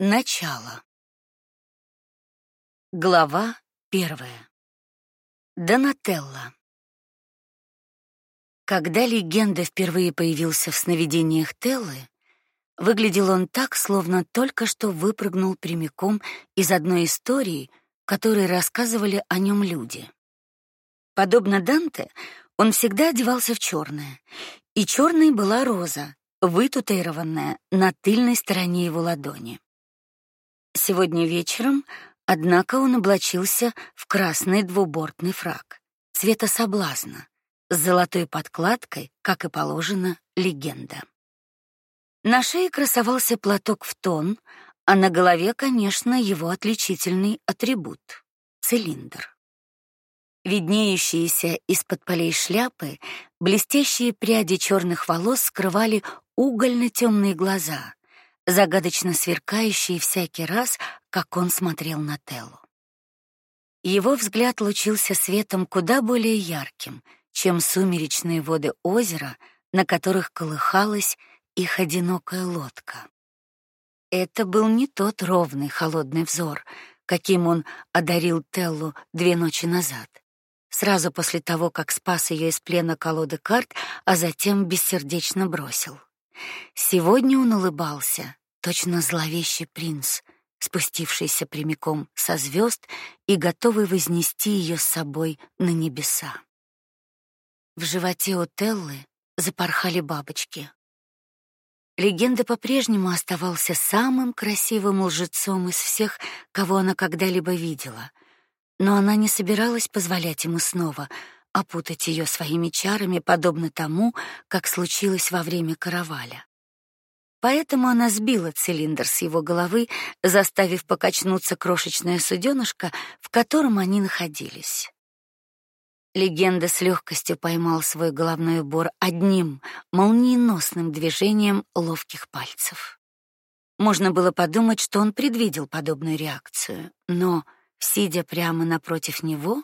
Начало. Глава первая. Донателла. Когда легенда впервые появился в сновидениях Теллы, выглядел он так, словно только что выпрыгнул прямиком из одной истории, которой рассказывали о нем люди. Подобно Данте, он всегда одевался в черное, и черной была роза, вытатуированная на тыльной стороне его ладони. Сегодня вечером, однако, он облачился в красный двубортный фрак цвета соблазна с золотой подкладкой, как и положено, легенда. На шее красовался платок в тон, а на голове, конечно, его отличительный атрибут цилиндр. Виднеющиеся из-под полей шляпы блестящие пряди черных волос скрывали угольно темные глаза, загадочно сверкающие всякий раз, как он смотрел на Теллу. Его взгляд лучился светом куда более ярким, чем сумеречные воды озера, на которых колыхалась их одинокая лодка. Это был не тот ровный холодный взор, каким он одарил Теллу две ночи назад, сразу после того, как спас ее из плена колоды карт, а затем бессердечно бросил. Сегодня он улыбался, точно зловещий принц, спустившийся прямиком со звезд и готовый вознести ее с собой на небеса. В животе у Теллы запорхали бабочки. Легенда по-прежнему оставался самым красивым лжецом из всех, кого она когда-либо видела, но она не собиралась позволять ему снова опутать ее своими чарами, подобно тому, как случилось во время караваля. Поэтому она сбила цилиндр с его головы, заставив покачнуться крошечное суденышко, в котором они находились. Легенда с легкостью поймал свой головной убор одним молниеносным движением ловких пальцев. Можно было подумать, что он предвидел подобную реакцию, но, сидя прямо напротив него,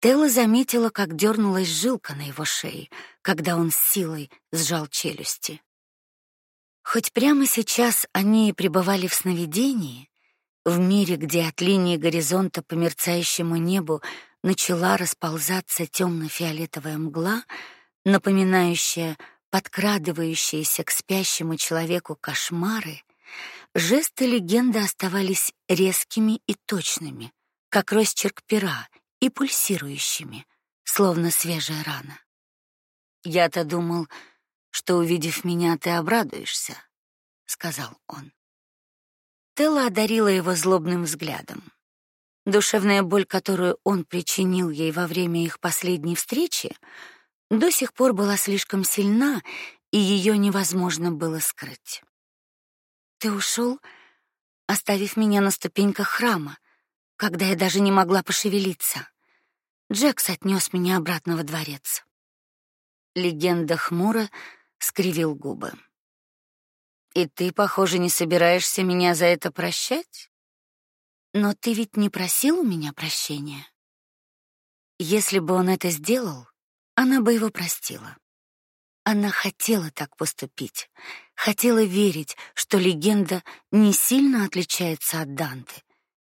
Телла заметила, как дернулась жилка на его шее, когда он с силой сжал челюсти. Хоть прямо сейчас они и пребывали в сновидении, в мире, где от линии горизонта по мерцающему небу начала расползаться темно фиолетовая мгла, напоминающая подкрадывающиеся к спящему человеку кошмары, жесты легенды оставались резкими и точными, как росчерк пера, и пульсирующими, словно свежая рана. Я-то думал, что увидев меня, ты обрадуешься, сказал он. Телла одарила его злобным взглядом. Душевная боль, которую он причинил ей во время их последней встречи, до сих пор была слишком сильна, и ее невозможно было скрыть. Ты ушел, оставив меня на ступеньках храма, когда я даже не могла пошевелиться. Джекс отнес меня обратно во дворец. Легенда хмуро скривил губы. И ты, похоже, не собираешься меня за это прощать? Но ты ведь не просил у меня прощения. Если бы он это сделал, она бы его простила. Она хотела так поступить, хотела верить, что легенда не сильно отличается от Данте,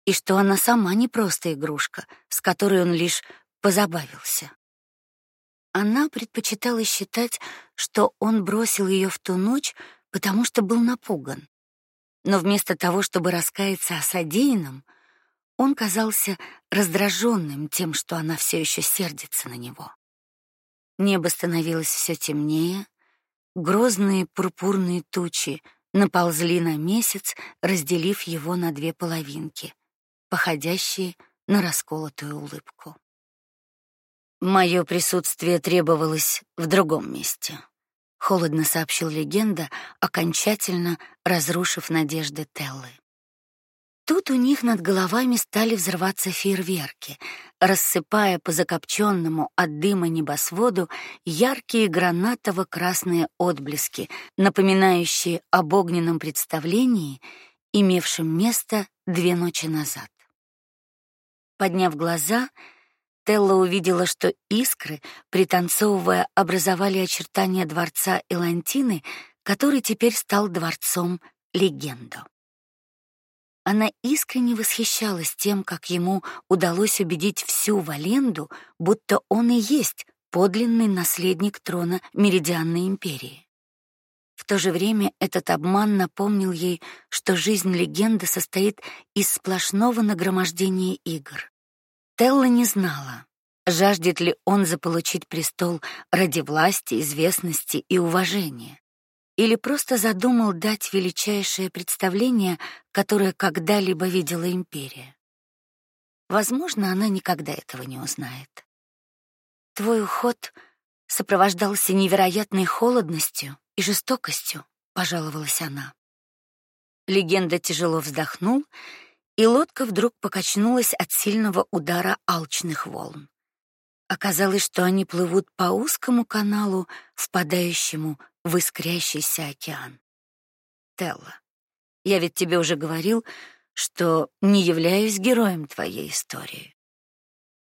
и что она сама не просто игрушка, с которой он лишь позабавился. Она предпочитала считать, что он бросил ее в ту ночь, потому что был напуган. Но вместо того, чтобы раскаяться о содеянном, он казался раздраженным тем, что она все еще сердится на него. Небо становилось все темнее, грозные пурпурные тучи наползли на месяц, разделив его на две половинки, походящие на расколотую улыбку. Мое присутствие требовалось в другом месте, холодно сообщил легенда, окончательно разрушив надежды Теллы. Тут у них над головами стали взрываться фейерверки, рассыпая по закопченному от дыма небосводу яркие гранатово-красные отблески, напоминающие об огненном представлении, имевшем место две ночи назад. Подняв глаза, Телла увидела, что искры, пританцовывая, образовали очертания дворца Элантины, который теперь стал дворцом Легендо. Она искренне восхищалась тем, как ему удалось убедить всю Валенду, будто он и есть подлинный наследник трона Меридианной империи. В то же время этот обман напомнил ей, что жизнь легенды состоит из сплошного нагромождения игр. Телла не знала, жаждет ли он заполучить престол ради власти, известности и уважения, или просто задумал дать величайшее представление, которое когда-либо видела империя. Возможно, она никогда этого не узнает. Твой уход сопровождался невероятной холодностью и жестокостью, пожаловалась она. Легенда тяжело вздохнул, и лодка вдруг покачнулась от сильного удара алчных волн. Оказалось, что они плывут по узкому каналу, впадающему в искрящийся океан. Телла, я ведь тебе уже говорил, что не являюсь героем твоей истории.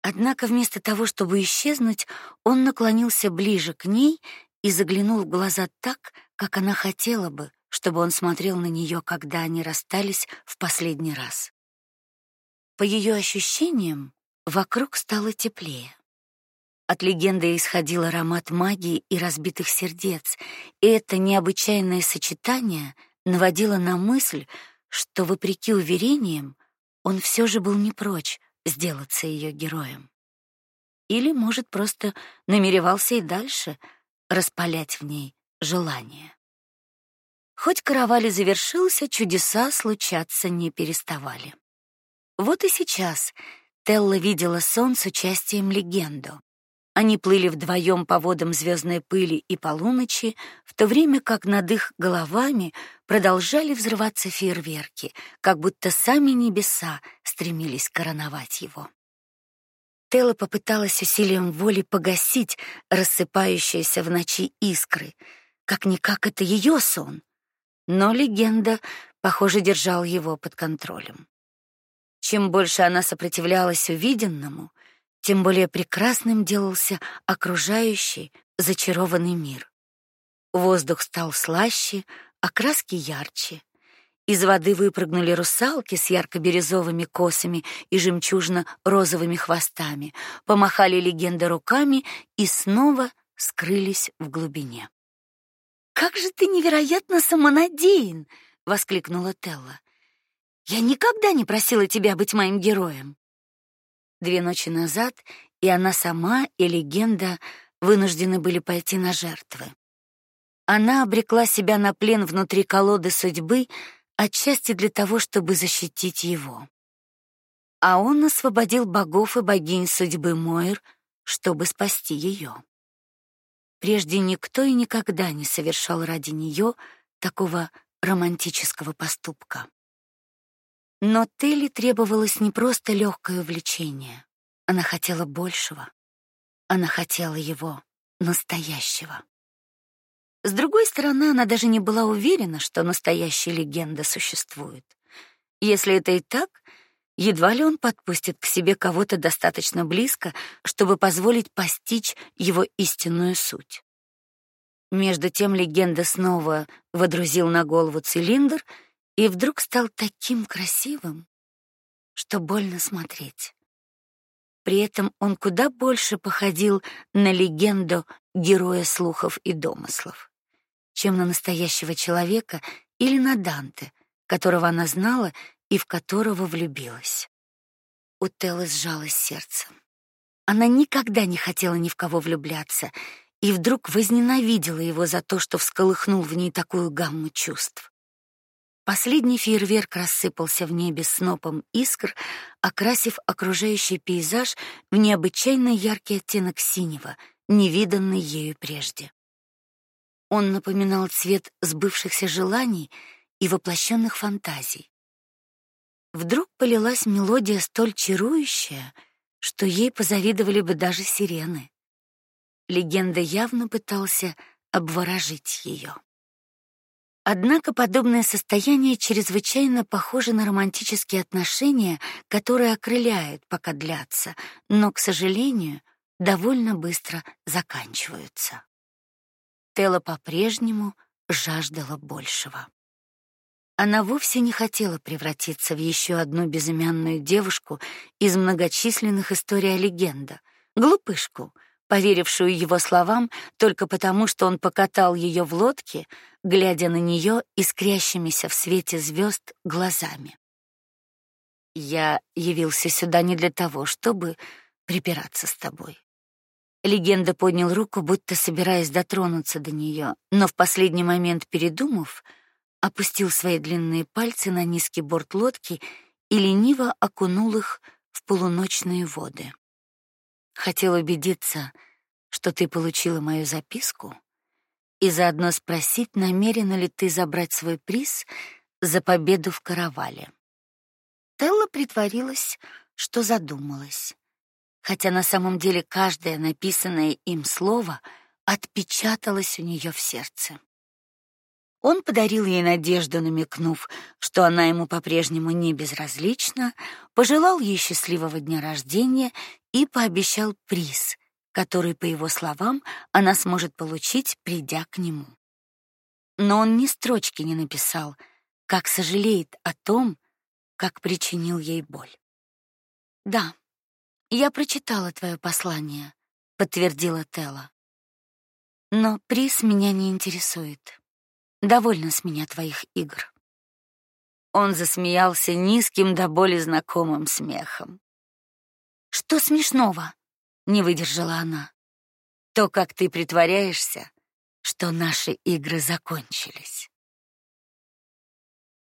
Однако вместо того, чтобы исчезнуть, он наклонился ближе к ней и заглянул в глаза так, как она хотела бы, чтобы он смотрел на нее, когда они расстались в последний раз. По ее ощущениям, вокруг стало теплее. От легенды исходил аромат магии и разбитых сердец, и это необычайное сочетание наводило на мысль, что вопреки уверениям он все же был не прочь сделаться ее героем. Или, может, просто намеревался и дальше распалять в ней желание. Хоть караваль и завершился, чудеса случаться не переставали. Вот и сейчас Телла видела сон с участием легенду. Они плыли вдвоем по водам звездной пыли и полуночи, в то время как над их головами продолжали взрываться фейерверки, как будто сами небеса стремились короновать его. Телла попыталась усилием воли погасить рассыпающиеся в ночи искры, как никак это ее сон. Но легенда, похоже, держал его под контролем. Чем больше она сопротивлялась увиденному, тем более прекрасным делался окружающий зачарованный мир. Воздух стал слаще, а краски ярче. Из воды выпрыгнули русалки с ярко-бирюзовыми косами и жемчужно-розовыми хвостами, помахали легенды руками и снова скрылись в глубине. Как же ты невероятно самонадеян, воскликнула Телла. Я никогда не просила тебя быть моим героем. Две ночи назад и она сама, и легенда вынуждены были пойти на жертвы. Она обрекла себя на плен внутри колоды судьбы, отчасти для того, чтобы защитить его. А он освободил богов и богинь судьбы Моир, чтобы спасти ее. Прежде никто и никогда не совершал ради нее такого романтического поступка. Но Телли требовалось не просто легкое увлечение. Она хотела большего. Она хотела его настоящего. С другой стороны, она даже не была уверена, что настоящая легенда существует. Если это и так, едва ли он подпустит к себе кого-то достаточно близко, чтобы позволить постичь его истинную суть. Между тем легенда снова водрузил на голову цилиндр — и вдруг стал таким красивым, что больно смотреть. При этом он куда больше походил на легенду героя слухов и домыслов, чем на настоящего человека или на Данте, которого она знала и в которого влюбилась. У Теллы сжалось сердце. Она никогда не хотела ни в кого влюбляться и вдруг возненавидела его за то, что всколыхнул в ней такую гамму чувств. Последний фейерверк рассыпался в небе снопом искр, окрасив окружающий пейзаж в необычайно яркий оттенок синего, невиданный ею прежде. Он напоминал цвет сбывшихся желаний и воплощенных фантазий. Вдруг полилась мелодия столь чарующая, что ей позавидовали бы даже сирены. Легенда явно пытался обворожить ее. Однако подобное состояние чрезвычайно похоже на романтические отношения, которые окрыляют, пока длятся, но, к сожалению, довольно быстро заканчиваются. Тело по-прежнему жаждала большего. Она вовсе не хотела превратиться в еще одну безымянную девушку из многочисленных историй о легенда, глупышку, поверившую его словам только потому, что он покатал ее в лодке, глядя на нее искрящимися в свете звезд глазами. Я явился сюда не для того, чтобы припираться с тобой. Легенда поднял руку, будто собираясь дотронуться до нее, но в последний момент передумав, опустил свои длинные пальцы на низкий борт лодки и лениво окунул их в полуночные воды. Хотел убедиться, что ты получила мою записку, и заодно спросить, намерена ли ты забрать свой приз за победу в каравале. Телла притворилась, что задумалась, хотя на самом деле каждое написанное им слово отпечаталось у нее в сердце. Он подарил ей надежду, намекнув, что она ему по-прежнему не безразлична, пожелал ей счастливого дня рождения и пообещал приз, который, по его словам, она сможет получить, придя к нему. Но он ни строчки не написал, как сожалеет о том, как причинил ей боль. Да, я прочитала твое послание, подтвердила Тела. Но приз меня не интересует. Довольно с меня твоих игр. Он засмеялся низким до боли знакомым смехом. Что смешного? не выдержала она. То, как ты притворяешься, что наши игры закончились.